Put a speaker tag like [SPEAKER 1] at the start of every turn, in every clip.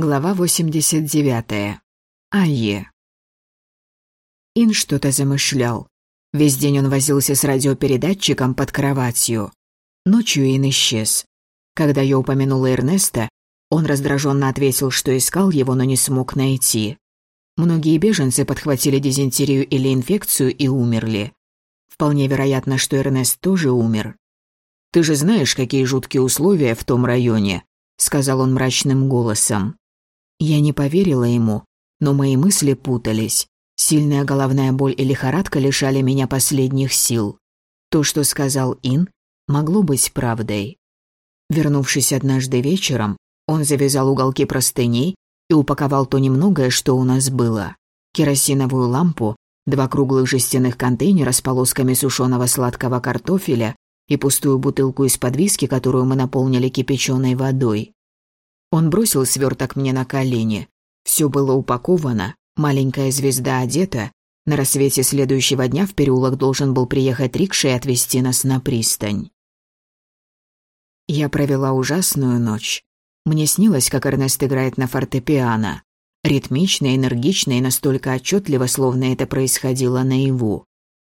[SPEAKER 1] Глава 89. Айе. Ин что-то замышлял. Весь день он возился с радиопередатчиком под кроватью. Ночью Ин исчез. Когда я упомянула Эрнеста, он раздраженно ответил, что искал его, но не смог найти. Многие беженцы подхватили дизентерию или инфекцию и умерли. Вполне вероятно, что Эрнест тоже умер. «Ты же знаешь, какие жуткие условия в том районе», — сказал он мрачным голосом. Я не поверила ему, но мои мысли путались. Сильная головная боль и лихорадка лишали меня последних сил. То, что сказал Ин, могло быть правдой. Вернувшись однажды вечером, он завязал уголки простыней и упаковал то немногое, что у нас было. Керосиновую лампу, два круглых жестяных контейнера с полосками сушеного сладкого картофеля и пустую бутылку из-под виски, которую мы наполнили кипяченой водой. Он бросил сверток мне на колени. Все было упаковано, маленькая звезда одета. На рассвете следующего дня в переулок должен был приехать рикша и отвезти нас на пристань. Я провела ужасную ночь. Мне снилось, как Эрнест играет на фортепиано. Ритмично, энергично и настолько отчетливо, словно это происходило наяву.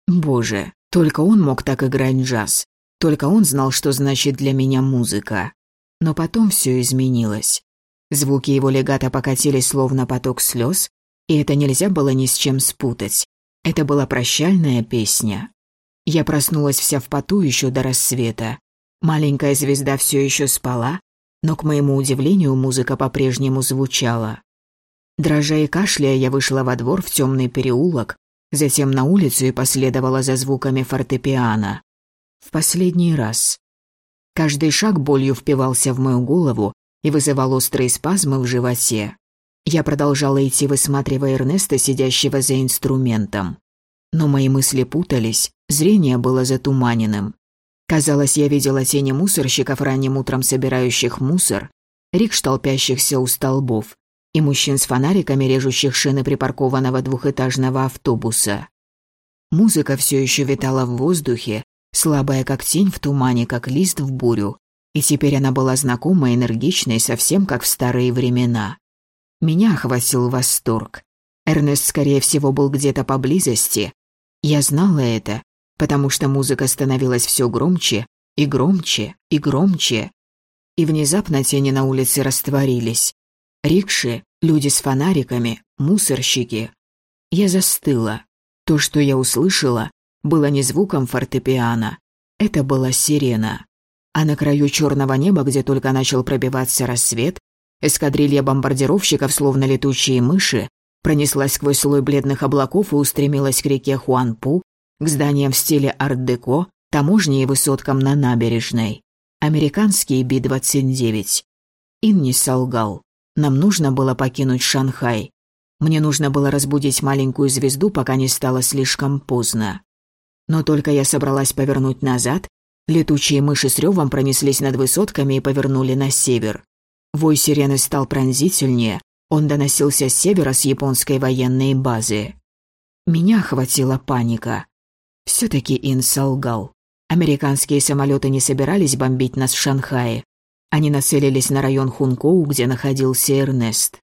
[SPEAKER 1] Боже, только он мог так играть джаз. Только он знал, что значит для меня музыка. Но потом все изменилось. Звуки его легата покатились словно поток слез, и это нельзя было ни с чем спутать. Это была прощальная песня. Я проснулась вся в поту еще до рассвета. Маленькая звезда все еще спала, но, к моему удивлению, музыка по-прежнему звучала. Дрожа и кашляя, я вышла во двор в темный переулок, затем на улицу и последовала за звуками фортепиано. В последний раз. Каждый шаг болью впивался в мою голову и вызывал острые спазмы в животе. Я продолжала идти, высматривая Эрнеста, сидящего за инструментом. Но мои мысли путались, зрение было затуманенным. Казалось, я видела тени мусорщиков ранним утром собирающих мусор, рикш толпящихся у столбов и мужчин с фонариками, режущих шины припаркованного двухэтажного автобуса. Музыка все еще витала в воздухе, слабая как тень в тумане, как лист в бурю, и теперь она была знакома энергичной, совсем как в старые времена. Меня охватил восторг. Эрнест, скорее всего, был где-то поблизости. Я знала это, потому что музыка становилась все громче и громче и громче. И внезапно тени на улице растворились. Рикши, люди с фонариками, мусорщики. Я застыла. То, что я услышала, было не звуком фортепиано. Это была сирена. А на краю черного неба, где только начал пробиваться рассвет, эскадрилья бомбардировщиков, словно летучие мыши, пронеслась сквозь слой бледных облаков и устремилась к реке Хуанпу, к зданиям в стиле арт-деко, таможне и высоткам на набережной. Американские Би-29. Ин не солгал. Нам нужно было покинуть Шанхай. Мне нужно было разбудить маленькую звезду, пока не стало слишком поздно. Но только я собралась повернуть назад, летучие мыши с ревом пронеслись над высотками и повернули на север. Вой сирены стал пронзительнее, он доносился с севера с японской военной базы. Меня охватила паника. Все-таки Ин солгал. Американские самолеты не собирались бомбить нас в Шанхае. Они нацелились на район Хункоу, где находился Эрнест.